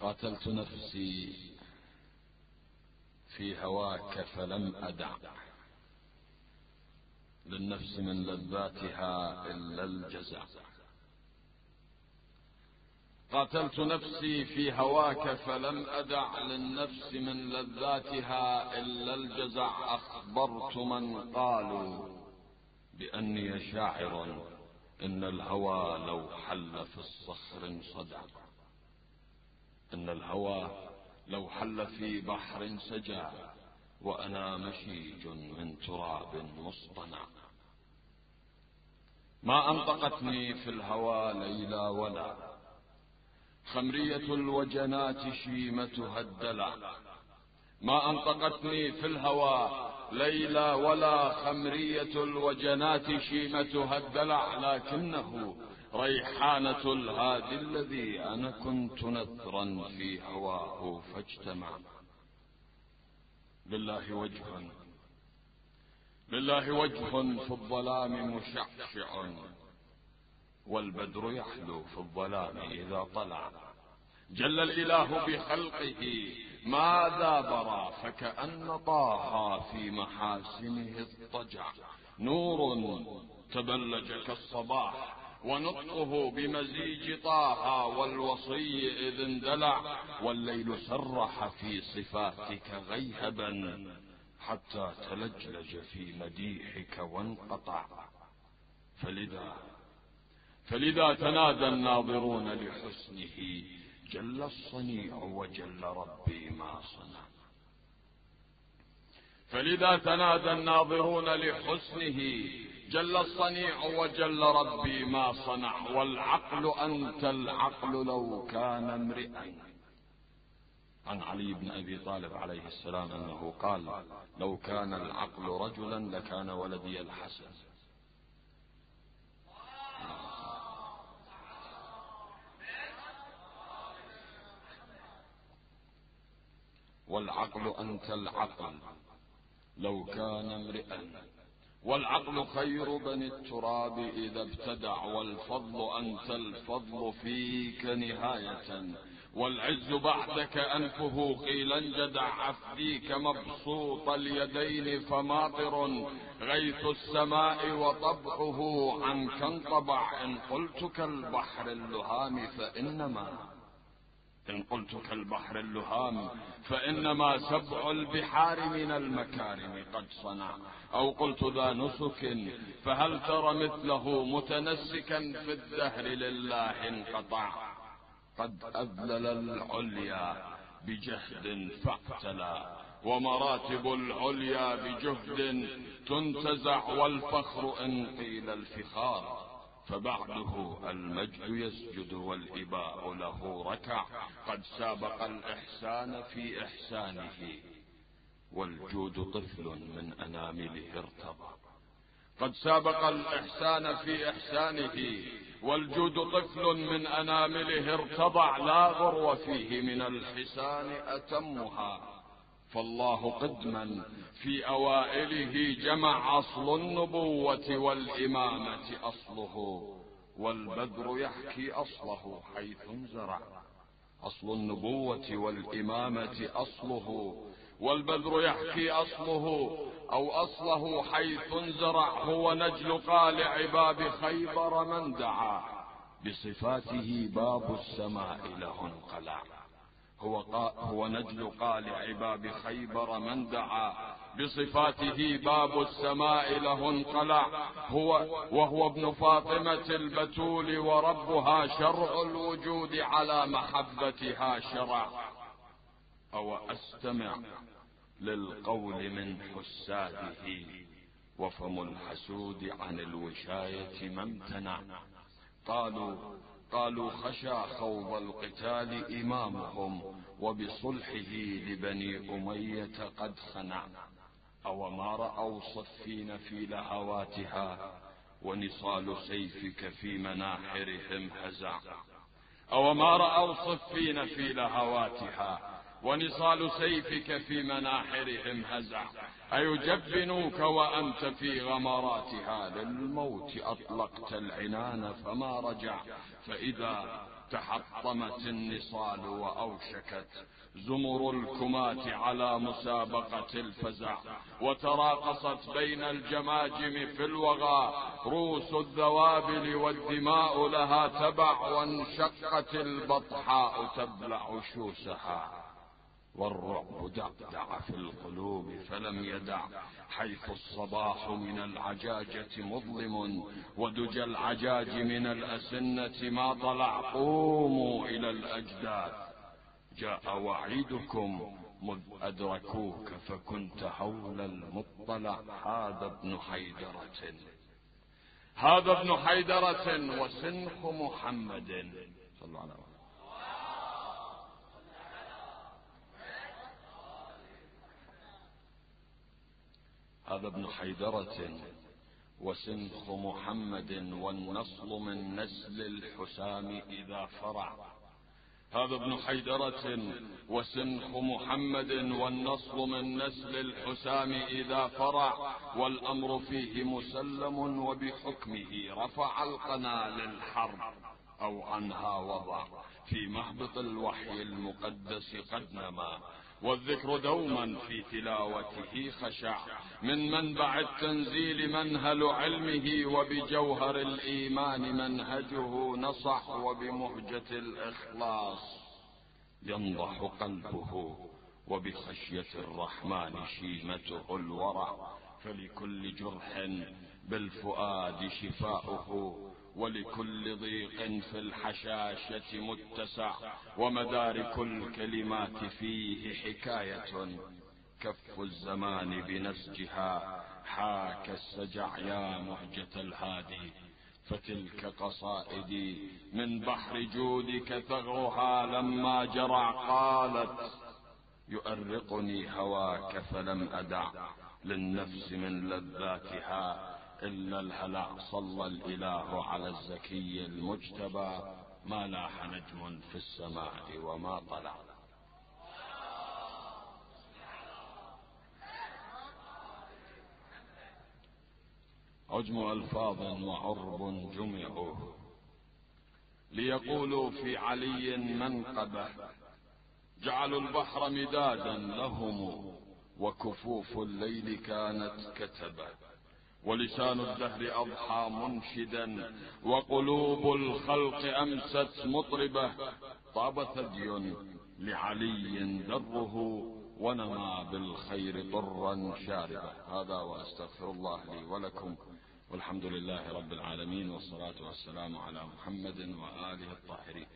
قاتلت نفسي في هواك فلم أدع. للنفس من لذاتها إلا الجزع. قاتلت نفسي في هواك فلم أدع. للنفس من لذاتها إلا الجزع. أخبرت من قالوا بأني شاعر إن الهوى لو حل في الصخر صدع إن الهوى لو حل في بحر سجع وأنا مشيج من تراب مصطنع. ما أنطقتني في الهوى ليلى ولا خمرية الوجنات شيمتها الدلع. ما أنطقتني في الهوى ليلى ولا خمرية الوجنات شيمتها الدلع. لكنه ريحانة الهادي الذي أنا كنت نثرا في هواه فاجتمع. لله وجه لله وجه في الظلام مشعشع والبدر يحلو في الظلام إذا طلع. جل الإله بخلقه ماذا برى فكأن طه في محاسنه اضطجع. نور تبلج كالصباح ونطقه بمزيج طه والوصي إذ اندلع والليل سرح في صفاتك غيهبا حتى تلجلج في مديحك وانقطع. فلذا فلذا تنادى الناظرون لحسنه جل الصنيع وجل ربي ما صنع. فلذا تنادى الناظرون لحسنه جل الصنيع وجل ربي ما صنع والعقل أنت العقل لو كان امرئا. عن علي بن أبي طالب عليه السلام أنه قال لو كان العقل رجلا لكان ولدي الحسن. والعقل أنت العقل. لو كان امرئا. والعقل خير بني التراب إذا ابتدع والفضل أنت الفضل فيك نهاية. والعز بعدك أنفه قيل انجدع أفديك مبسوط اليدين فماطر. غيث السماء وطبعه عنك انطبع إن قلت كالبحر اللهام فإنما. إن قلت كالبحر اللهام فإنما سبع البحار من المكارم قد صنع. أو قلت ذا نسك فهل ترى مثله متنسكا في الدهر لله انقطع؟ قد أذلل العليا بجهد فاعتلى ومراتب العليا بجهد تنتزع والفخر إن قيل الفخار. فبعده المجد يسجد والإباء له ركع قد سابق الإحسان في إحسانه والجود طفل من أنامله ارتضى. قد سابق الإحسان في إحسانه والجود طفل من أنامله ارتضع لا غرو فيه من الحسان أتمها. فالله قدما في أوائله جمع أصل النبوة والإمامة أصله والبذر يحكي أصله حيث انزرع. أصل النبوة والإمامة أصله والبذر يحكي أصله أو أصله حيث انزرع هو نجل قالع باب خيبر من دعا. بصفاته باب السماء له انقلع. هو, هو نجل قالع باب خيبر من دعا. بصفاته باب السماء له انقلع. هو وهو ابن فاطمة البتول وربها شرع الوجود على محبتها شرع. أو أستمع للقول من حساده وفم الحسود عن الوشاية ما قالوا قالوا خشى خوض القتال إمامهم وبصلحه لبني أمية قد صنع أو ما رأوا صفين في لهواتها ونصال سيفك في مناحرهم هزع. أو ما رأوا صفين في لهواتها ونصال سيفك في مناحرهم هزع أيجبنوك وأنت في غمراتها للموت أطلقت العنان فما رجع. فإذا تحطمت النصال وأوشكت زمر الكمات على مسابقة الفزع. وتراقصت بين الجماجم في الوغى. روس الذوابل والدماء لها تبع وانشقت البطحاء تبلع شوسها. والرعب دعدع في القلوب فلم يدع حيث الصباح من العجاجة مظلم ودجى العجاج من الأسنة ما طلع قوموا إلى الأجداث جاء وعيدكم مذ أدركوك فكنت حول المطلع هذا ابن حيدرة. هذا ابن حيدرة وسنخ محمد. صلى الله عليه وسلم. هذا ابن حيدرة وسنخ محمد والنصل من نسل الحسام إذا فرع. هذا ابن حيدرة وسنخ محمد والنصل من نسل الحسام إذا فرع. والأمر فيه مسلم وبحكمه رفع القنا للحرب أو عنها وضع. في مهبط الوحي المقدس قد نما. والذكر دوما في تلاوته خشع. من منبع التنزيل منهل علمه وبجوهر الإيمان منهجه نصح وبمهجة الإخلاص. ينضح قلبه وبخشية الرحمن شيمته الورع. فلكل جرح بالفؤاد شفاؤه ولكل ضيق في الحشاشة متسع ومدارك الكلمات فيه حكاية. كف الزمان بنسجها حاك السجع يا مهجة الهادي. فتلك قصائدي من بحر جودك ثغرها لما جرع قالت يؤرقني هواك فلم أدع للنفس من لذاتها. إلا الهلع صلى الإله على الزكي المجتبى ما لاح نجم في السماء وما طلع. عجم ألفاظ وعرب جمعوا. ليقولوا في علي منقبه جعلوا البحر مدادا لهم وكفوف الليل كانت كتبه. ولسان الدهر أضحى منشدا وقلوب الخلق أمست مطربة. طاب ثدي لعلي ذره ونما بالخير طرا شاربة. هذا وأستغفر الله لي ولكم. والحمد لله رب العالمين والصلاة والسلام على محمد وآله الطاهرين.